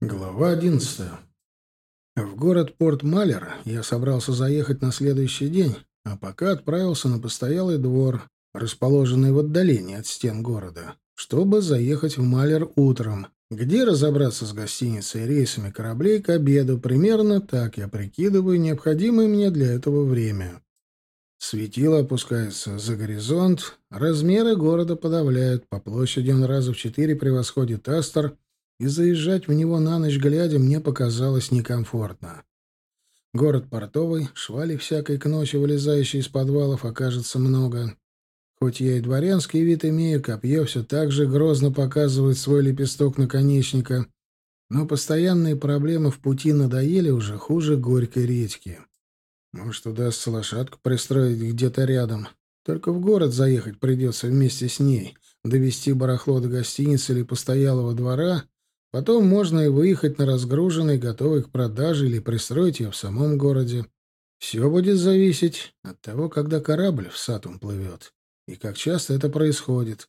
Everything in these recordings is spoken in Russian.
Глава одиннадцатая. В город Порт-Малер я собрался заехать на следующий день, а пока отправился на постоялый двор, расположенный в отдалении от стен города, чтобы заехать в Малер утром, где разобраться с гостиницей и рейсами кораблей к обеду, примерно так я прикидываю необходимое мне для этого время. Светило опускается за горизонт, размеры города подавляют, по площади он раза в четыре превосходит Астер — и заезжать в него на ночь глядя мне показалось некомфортно. Город портовый, швали всякой к ночи, вылезающей из подвалов, окажется много. Хоть я и дворянский вид имею, копье все так же грозно показывает свой лепесток наконечника, но постоянные проблемы в пути надоели уже хуже горькой редьки. Может, удастся лошадку пристроить где-то рядом. Только в город заехать придется вместе с ней, довести барахло до гостиницы или постоялого двора — Потом можно и выехать на разгруженный, готовый к продаже, или пристроить ее в самом городе. Все будет зависеть от того, когда корабль в Сатум плывет, и как часто это происходит.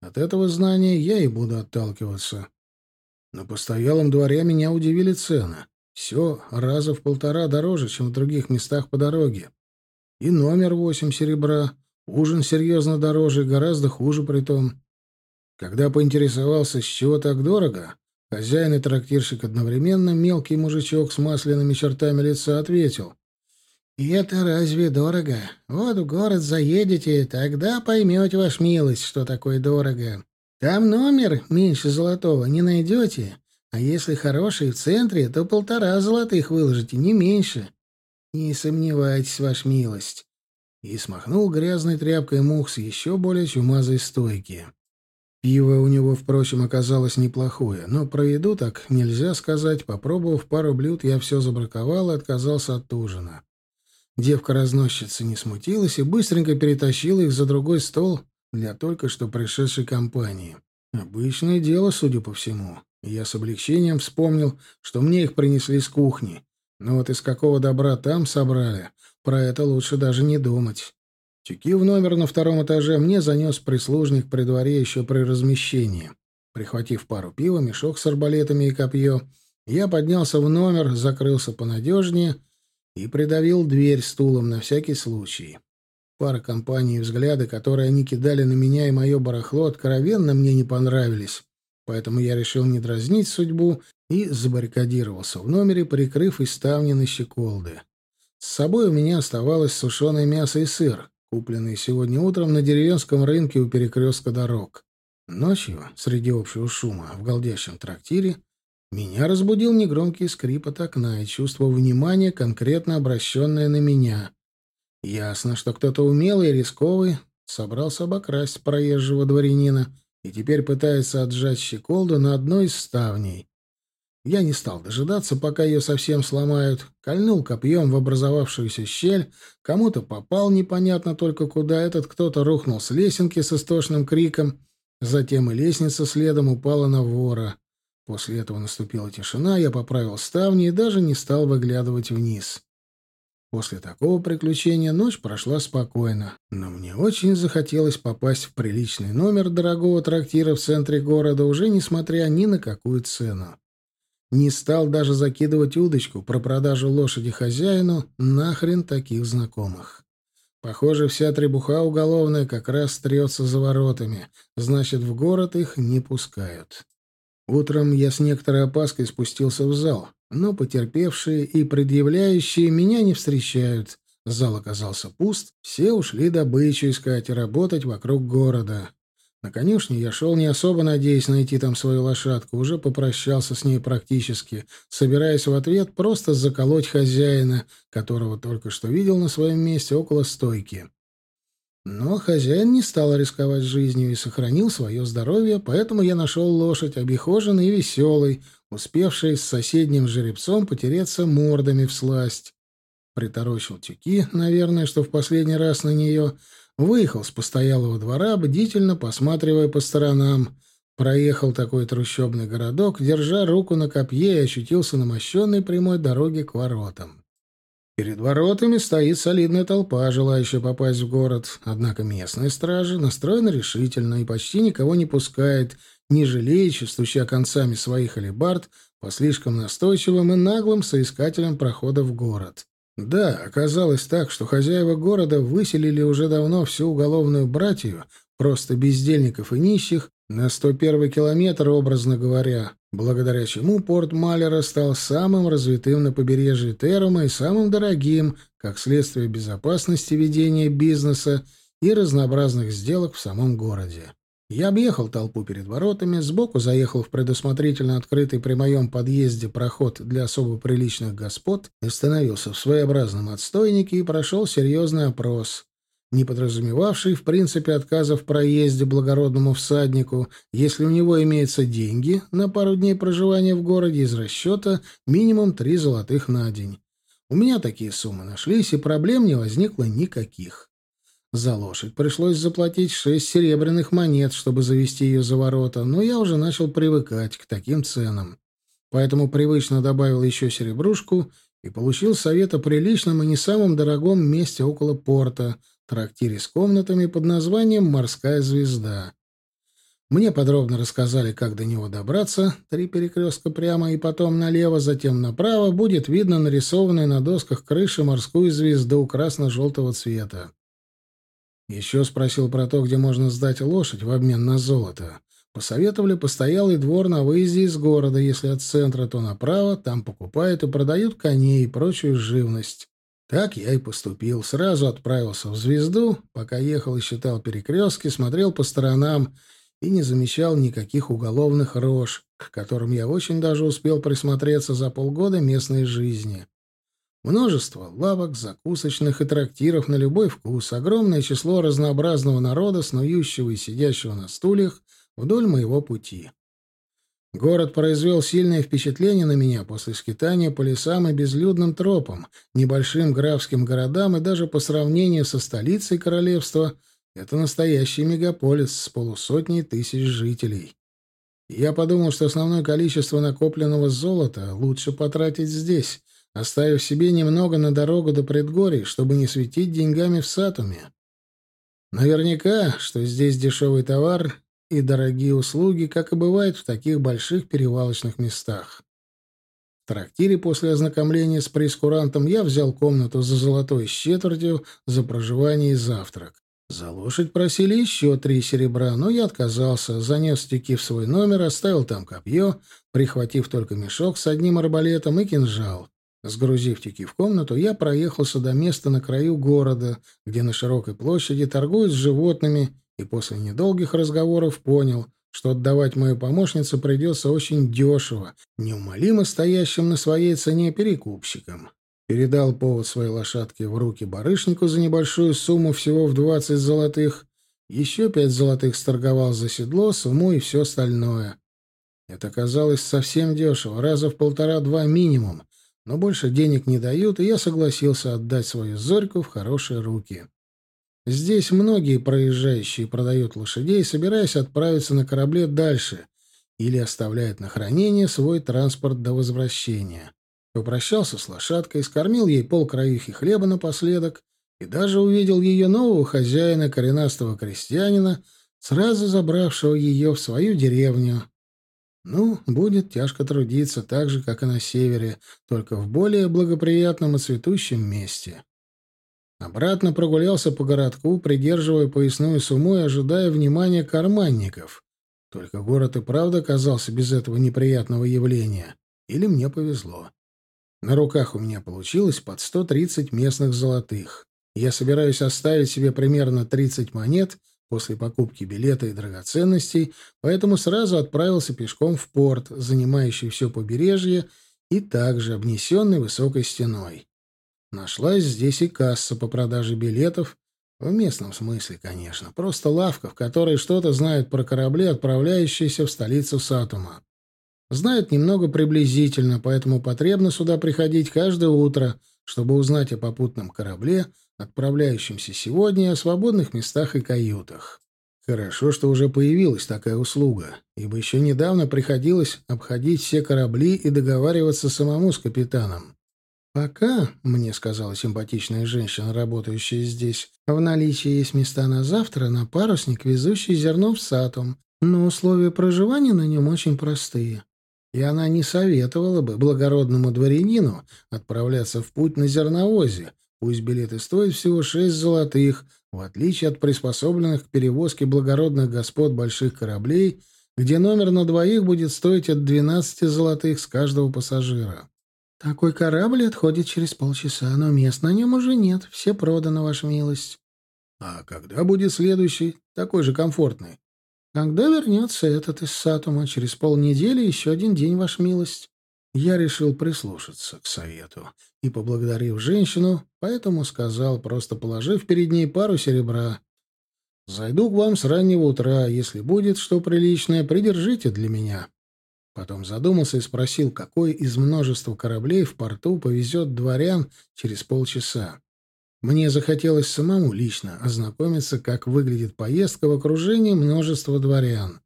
От этого знания я и буду отталкиваться. На постоялом дворе меня удивили цены. Все раза в полтора дороже, чем в других местах по дороге. И номер восемь серебра, ужин серьезно дороже, гораздо хуже при том. Когда поинтересовался, с чего так дорого, Хозяин и трактирщик одновременно, мелкий мужичок с масляными чертами лица, ответил. «И это разве дорого? Вот в город заедете, тогда поймете, ваш милость, что такое дорого. Там номер меньше золотого не найдете, а если хороший в центре, то полтора золотых выложите, не меньше. Не сомневайтесь, ваш милость». И смахнул грязной тряпкой мух с еще более чумазой стойки. Пиво у него, впрочем, оказалось неплохое, но про еду так нельзя сказать. Попробовав пару блюд, я все забраковал и отказался от ужина. Девка-разносчица не смутилась и быстренько перетащила их за другой стол для только что пришедшей компании. Обычное дело, судя по всему. Я с облегчением вспомнил, что мне их принесли с кухни. Но вот из какого добра там собрали, про это лучше даже не думать. Тюки в номер на втором этаже мне занес прислужник при дворе еще при размещении. Прихватив пару пива, мешок с арбалетами и копье, я поднялся в номер, закрылся понадежнее и придавил дверь стулом на всякий случай. Пара компаний и взгляды, которые они кидали на меня и мое барахло, откровенно мне не понравились, поэтому я решил не дразнить судьбу и забаррикадировался в номере, прикрыв и ставни на щеколды. С собой у меня оставалось сушеное мясо и сыр купленные сегодня утром на деревенском рынке у перекрестка дорог. Ночью, среди общего шума, в голдящем трактире, меня разбудил негромкий скрип от окна и чувство внимания, конкретно обращенное на меня. Ясно, что кто-то умелый и рисковый собрался обокрасть проезжего дворянина и теперь пытается отжать щеколду на одной из ставней. Я не стал дожидаться, пока ее совсем сломают. Кольнул копьем в образовавшуюся щель. Кому-то попал непонятно только куда. Этот кто-то рухнул с лесенки с истошным криком. Затем и лестница следом упала на вора. После этого наступила тишина, я поправил ставни и даже не стал выглядывать вниз. После такого приключения ночь прошла спокойно, но мне очень захотелось попасть в приличный номер дорогого трактира в центре города, уже несмотря ни на какую цену. Не стал даже закидывать удочку про продажу лошади хозяину, нахрен таких знакомых. Похоже, вся требуха уголовная как раз трется за воротами, значит, в город их не пускают. Утром я с некоторой опаской спустился в зал, но потерпевшие и предъявляющие меня не встречают. Зал оказался пуст, все ушли добычу искать и работать вокруг города. На конюшне я шел не особо надеясь найти там свою лошадку, уже попрощался с ней практически, собираясь в ответ просто заколоть хозяина, которого только что видел на своем месте около стойки. Но хозяин не стал рисковать жизнью и сохранил свое здоровье, поэтому я нашел лошадь, обихоженной и веселой, успевшей с соседним жеребцом потереться мордами в сласть. Приторочил тюки, наверное, что в последний раз на нее — Выехал с постоялого двора, бдительно посматривая по сторонам. Проехал такой трущобный городок, держа руку на копье и ощутился на мощенной прямой дороге к воротам. Перед воротами стоит солидная толпа, желающая попасть в город, однако местная стража настроена решительно и почти никого не пускает, не жалеючи, стуча концами своих алебард по слишком настойчивым и наглым соискателям прохода в город. Да, оказалось так, что хозяева города выселили уже давно всю уголовную братью, просто бездельников и нищих, на 101 километр, образно говоря, благодаря чему порт Малера стал самым развитым на побережье Терума и самым дорогим, как следствие безопасности ведения бизнеса и разнообразных сделок в самом городе. Я объехал толпу перед воротами, сбоку заехал в предусмотрительно открытый при моем подъезде проход для особо приличных господ, остановился в своеобразном отстойнике и прошел серьезный опрос не подразумевавший, в принципе, отказа в проезде благородному всаднику, если у него имеются деньги на пару дней проживания в городе из расчета минимум три золотых на день. У меня такие суммы нашлись, и проблем не возникло никаких. За лошадь пришлось заплатить шесть серебряных монет, чтобы завести ее за ворота, но я уже начал привыкать к таким ценам. Поэтому привычно добавил еще серебрушку и получил совет о приличном и не самом дорогом месте около порта — трактире с комнатами под названием «Морская звезда». Мне подробно рассказали, как до него добраться. Три перекрестка прямо и потом налево, затем направо будет видно нарисованную на досках крыши морскую звезду красно-желтого цвета. Еще спросил про то, где можно сдать лошадь в обмен на золото. Посоветовали постоялый двор на выезде из города. Если от центра, то направо. Там покупают и продают коней и прочую живность. Так я и поступил. Сразу отправился в «Звезду», пока ехал и считал перекрестки, смотрел по сторонам и не замечал никаких уголовных рож, к которым я очень даже успел присмотреться за полгода местной жизни. Множество лавок, закусочных и трактиров на любой вкус, огромное число разнообразного народа, снующего и сидящего на стульях вдоль моего пути. Город произвел сильное впечатление на меня после скитания по лесам и безлюдным тропам, небольшим графским городам и даже по сравнению со столицей королевства это настоящий мегаполис с полусотней тысяч жителей. Я подумал, что основное количество накопленного золота лучше потратить здесь, оставив себе немного на дорогу до предгорий, чтобы не светить деньгами в Сатуме. Наверняка, что здесь дешевый товар и дорогие услуги, как и бывает в таких больших перевалочных местах. В трактире после ознакомления с прескурантом я взял комнату за золотой четвертью за проживание и завтрак. За лошадь просили еще три серебра, но я отказался, занес стеки в свой номер, оставил там копье, прихватив только мешок с одним арбалетом и кинжал. Сгрузив тюки в комнату, я проехался до места на краю города, где на широкой площади торгуют с животными и после недолгих разговоров понял, что отдавать мою помощницу придется очень дешево, неумолимо стоящим на своей цене перекупщикам. Передал повод своей лошадки в руки барышнику за небольшую сумму всего в двадцать золотых, еще пять золотых сторговал за седло, сумму и все остальное. Это казалось совсем дешево, раза в полтора-два минимум, но больше денег не дают, и я согласился отдать свою Зорьку в хорошие руки. Здесь многие проезжающие продают лошадей, собираясь отправиться на корабле дальше или оставляют на хранение свой транспорт до возвращения. Попрощался с лошадкой, скормил ей полкраюхи хлеба напоследок и даже увидел ее нового хозяина, коренастого крестьянина, сразу забравшего ее в свою деревню. Ну, будет тяжко трудиться, так же, как и на севере, только в более благоприятном и цветущем месте. Обратно прогулялся по городку, придерживая поясную сумму и ожидая внимания карманников. Только город и правда оказался без этого неприятного явления. Или мне повезло. На руках у меня получилось под 130 местных золотых. Я собираюсь оставить себе примерно 30 монет после покупки билета и драгоценностей, поэтому сразу отправился пешком в порт, занимающий все побережье и также обнесенный высокой стеной. Нашлась здесь и касса по продаже билетов, в местном смысле, конечно, просто лавка, в которой что-то знают про корабли, отправляющиеся в столицу Сатума. Знают немного приблизительно, поэтому потребно сюда приходить каждое утро, чтобы узнать о попутном корабле, отправляющемся сегодня, о свободных местах и каютах. Хорошо, что уже появилась такая услуга, ибо еще недавно приходилось обходить все корабли и договариваться самому с капитаном. «Пока, — мне сказала симпатичная женщина, работающая здесь, — в наличии есть места на завтра на парусник, везущий зерно в Сатум, но условия проживания на нем очень простые. И она не советовала бы благородному дворянину отправляться в путь на зерновозе, пусть билеты стоят всего шесть золотых, в отличие от приспособленных к перевозке благородных господ больших кораблей, где номер на двоих будет стоить от двенадцати золотых с каждого пассажира. Такой корабль отходит через полчаса, но мест на нем уже нет, все проданы, ваша милость. А когда будет следующий, такой же комфортный? Когда вернется этот из Сатума, через полнедели еще один день, ваша милость. Я решил прислушаться к совету и, поблагодарив женщину, поэтому сказал, просто положив перед ней пару серебра. «Зайду к вам с раннего утра. Если будет что приличное, придержите для меня». Потом задумался и спросил, какой из множества кораблей в порту повезет дворян через полчаса. Мне захотелось самому лично ознакомиться, как выглядит поездка в окружении множества дворян.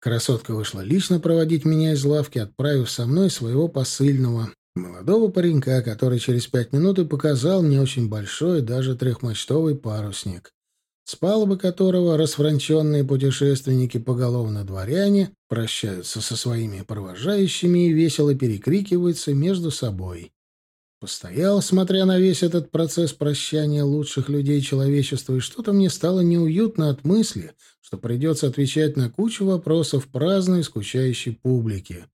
Красотка вышла лично проводить меня из лавки, отправив со мной своего посыльного, молодого паренька, который через пять минут и показал мне очень большой, даже трехмачтовый парусник, с палубы которого расфранченные путешественники поголовно дворяне прощаются со своими провожающими и весело перекрикиваются между собой. Постоял, смотря на весь этот процесс прощания лучших людей человечества, и что-то мне стало неуютно от мысли, что придется отвечать на кучу вопросов праздной, скучающей публике,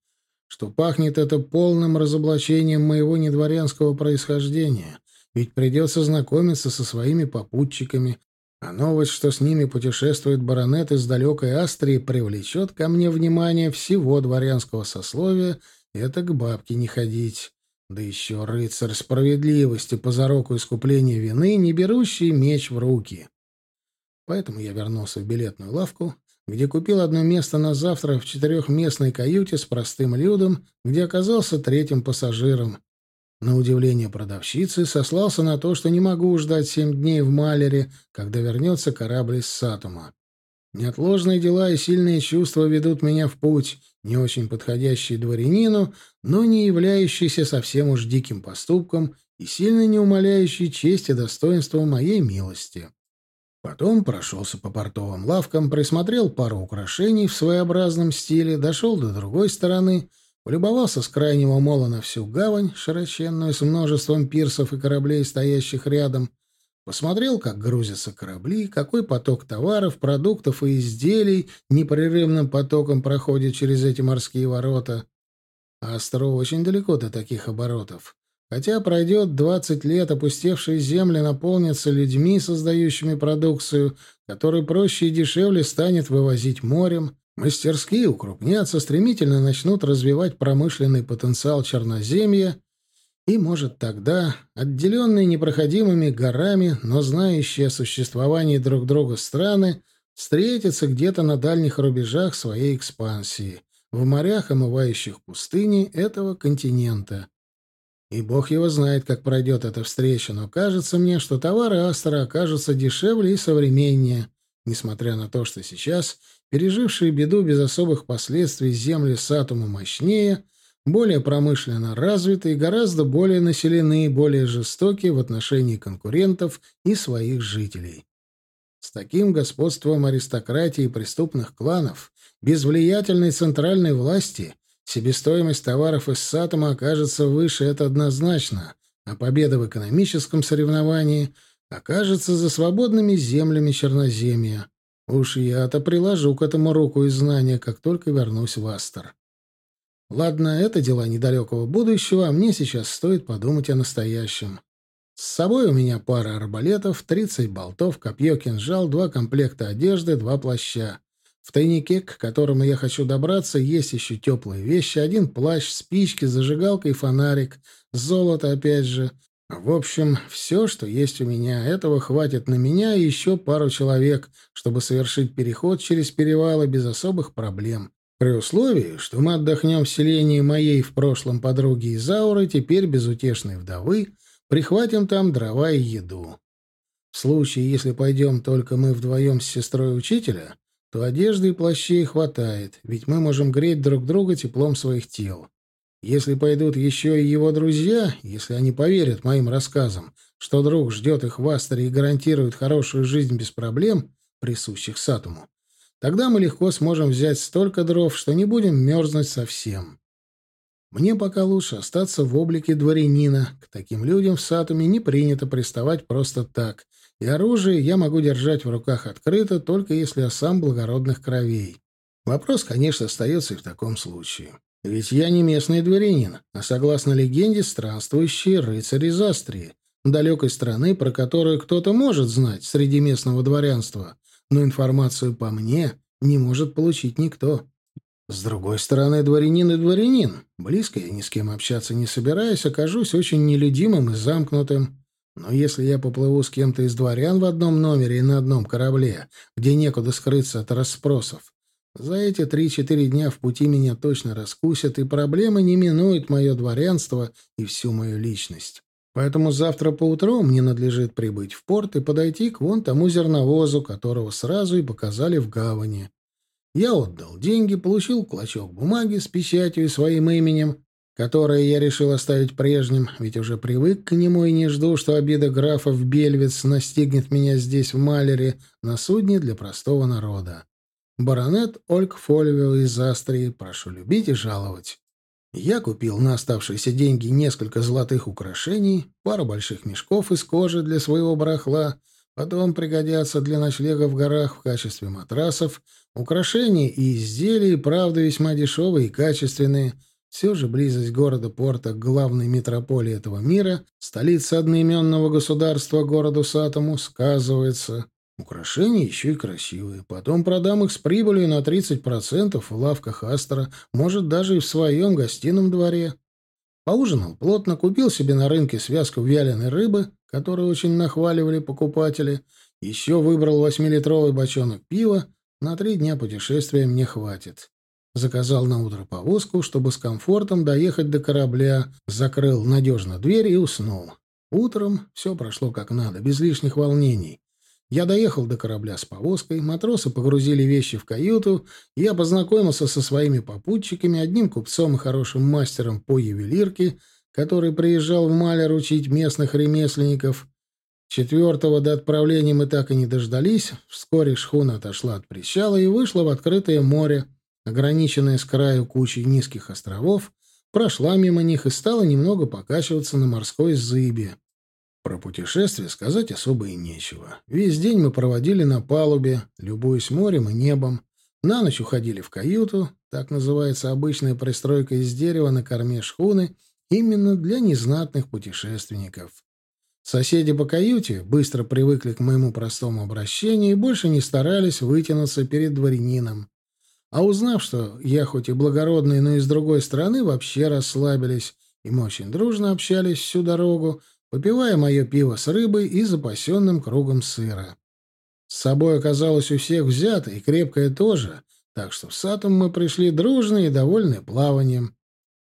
что пахнет это полным разоблачением моего недворянского происхождения, ведь придется знакомиться со своими попутчиками, а новость, что с ними путешествует баронет из далекой Астрии, привлечет ко мне внимание всего дворянского сословия, это к бабке не ходить. Да еще рыцарь справедливости по зароку искупления вины, не берущий меч в руки. Поэтому я вернулся в билетную лавку, где купил одно место на завтра в четырехместной каюте с простым людом, где оказался третьим пассажиром. На удивление продавщицы сослался на то, что не могу ждать семь дней в Малере, когда вернется корабль из Сатума. Неотложные дела и сильные чувства ведут меня в путь, не очень подходящий дворянину, но не являющийся совсем уж диким поступком и сильно не умаляющий честь и достоинство моей милости. Потом прошелся по портовым лавкам, присмотрел пару украшений в своеобразном стиле, дошел до другой стороны, полюбовался с крайнего мола на всю гавань, широченную с множеством пирсов и кораблей, стоящих рядом, Посмотрел, как грузятся корабли, какой поток товаров, продуктов и изделий непрерывным потоком проходит через эти морские ворота. А остров очень далеко до таких оборотов. Хотя пройдет двадцать лет, опустевшие земли наполнятся людьми, создающими продукцию, которую проще и дешевле станет вывозить морем, мастерские укрупнятся, стремительно начнут развивать промышленный потенциал Черноземья — и, может, тогда, отделенные непроходимыми горами, но знающие о существовании друг друга страны, встретятся где-то на дальних рубежах своей экспансии, в морях, омывающих пустыни этого континента. И бог его знает, как пройдет эта встреча, но кажется мне, что товары Астера окажутся дешевле и современнее, несмотря на то, что сейчас, пережившие беду без особых последствий земли Сатума мощнее — более промышленно развиты и гораздо более населены и более жестоки в отношении конкурентов и своих жителей. С таким господством аристократии и преступных кланов, без влиятельной центральной власти, себестоимость товаров из Сатома окажется выше, это однозначно, а победа в экономическом соревновании окажется за свободными землями Черноземья. Уж я-то приложу к этому руку и знания, как только вернусь в Астер. Ладно, это дела недалекого будущего, а мне сейчас стоит подумать о настоящем. С собой у меня пара арбалетов, 30 болтов, копье, кинжал, два комплекта одежды, два плаща. В тайнике, к которому я хочу добраться, есть еще теплые вещи, один плащ, спички, зажигалка и фонарик, золото опять же. В общем, все, что есть у меня, этого хватит на меня и еще пару человек, чтобы совершить переход через перевалы без особых проблем. При условии, что мы отдохнем в селении моей в прошлом подруги Изауры, теперь безутешной вдовы, прихватим там дрова и еду. В случае, если пойдем только мы вдвоем с сестрой учителя, то одежды и плащей хватает, ведь мы можем греть друг друга теплом своих тел. Если пойдут еще и его друзья, если они поверят моим рассказам, что друг ждет их в Астере и гарантирует хорошую жизнь без проблем, присущих Сатуму, тогда мы легко сможем взять столько дров, что не будем мерзнуть совсем. Мне пока лучше остаться в облике дворянина. К таким людям в Сатуме не принято приставать просто так, и оружие я могу держать в руках открыто, только если я сам благородных кровей. Вопрос, конечно, остается и в таком случае. Ведь я не местный дворянин, а, согласно легенде, странствующий рыцарь из Астрии, далекой страны, про которую кто-то может знать среди местного дворянства, но информацию по мне не может получить никто. С другой стороны, дворянин и дворянин. Близко я ни с кем общаться не собираюсь, окажусь очень нелюдимым и замкнутым. Но если я поплыву с кем-то из дворян в одном номере и на одном корабле, где некуда скрыться от расспросов, за эти три-четыре дня в пути меня точно раскусят, и проблемы не минуют мое дворянство и всю мою личность. Поэтому завтра поутру мне надлежит прибыть в порт и подойти к вон тому зерновозу, которого сразу и показали в гавани. Я отдал деньги, получил клочок бумаги с печатью и своим именем, которое я решил оставить прежним, ведь уже привык к нему и не жду, что обида графа в Бельвиц настигнет меня здесь, в Малере, на судне для простого народа. Баронет Ольг Фольвио из Астрии, прошу любить и жаловать. Я купил на оставшиеся деньги несколько золотых украшений, пару больших мешков из кожи для своего барахла, потом пригодятся для ночлега в горах в качестве матрасов, украшения и изделия, правда, весьма дешевые и качественные — все же близость города-порта к главной метрополии этого мира, столице одноименного государства городу Сатому, сказывается. Украшения еще и красивые. Потом продам их с прибылью на 30% в лавках Астера, может, даже и в своем гостином дворе. Поужинал плотно, купил себе на рынке связку вяленой рыбы, которую очень нахваливали покупатели. Еще выбрал восьмилитровый бочонок пива. На три дня путешествия мне хватит. Заказал на утро повозку, чтобы с комфортом доехать до корабля, закрыл надежно дверь и уснул. Утром все прошло как надо, без лишних волнений. Я доехал до корабля с повозкой, матросы погрузили вещи в каюту, я познакомился со своими попутчиками, одним купцом и хорошим мастером по ювелирке, который приезжал в Малер учить местных ремесленников. Четвертого до отправления мы так и не дождались. Вскоре шхуна отошла от причала и вышла в открытое море ограниченная с краю кучей низких островов, прошла мимо них и стала немного покачиваться на морской зыбе. Про путешествие сказать особо и нечего. Весь день мы проводили на палубе, любуясь морем и небом. На ночь уходили в каюту, так называется обычная пристройка из дерева на корме шхуны, именно для незнатных путешественников. Соседи по каюте быстро привыкли к моему простому обращению и больше не старались вытянуться перед дворянином. А узнав, что я хоть и благородный, но и с другой стороны, вообще расслабились, и мы очень дружно общались всю дорогу, попивая мое пиво с рыбой и запасенным кругом сыра. С собой оказалось у всех взято, и крепкое тоже, так что в Сатум мы пришли дружные и довольны плаванием.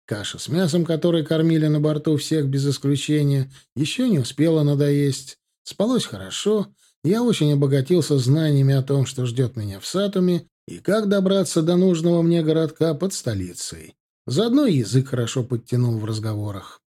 Каша с мясом, который кормили на борту всех без исключения, еще не успела надоесть. Спалось хорошо, я очень обогатился знаниями о том, что ждет меня в Сатуме, и как добраться до нужного мне городка под столицей. Заодно язык хорошо подтянул в разговорах.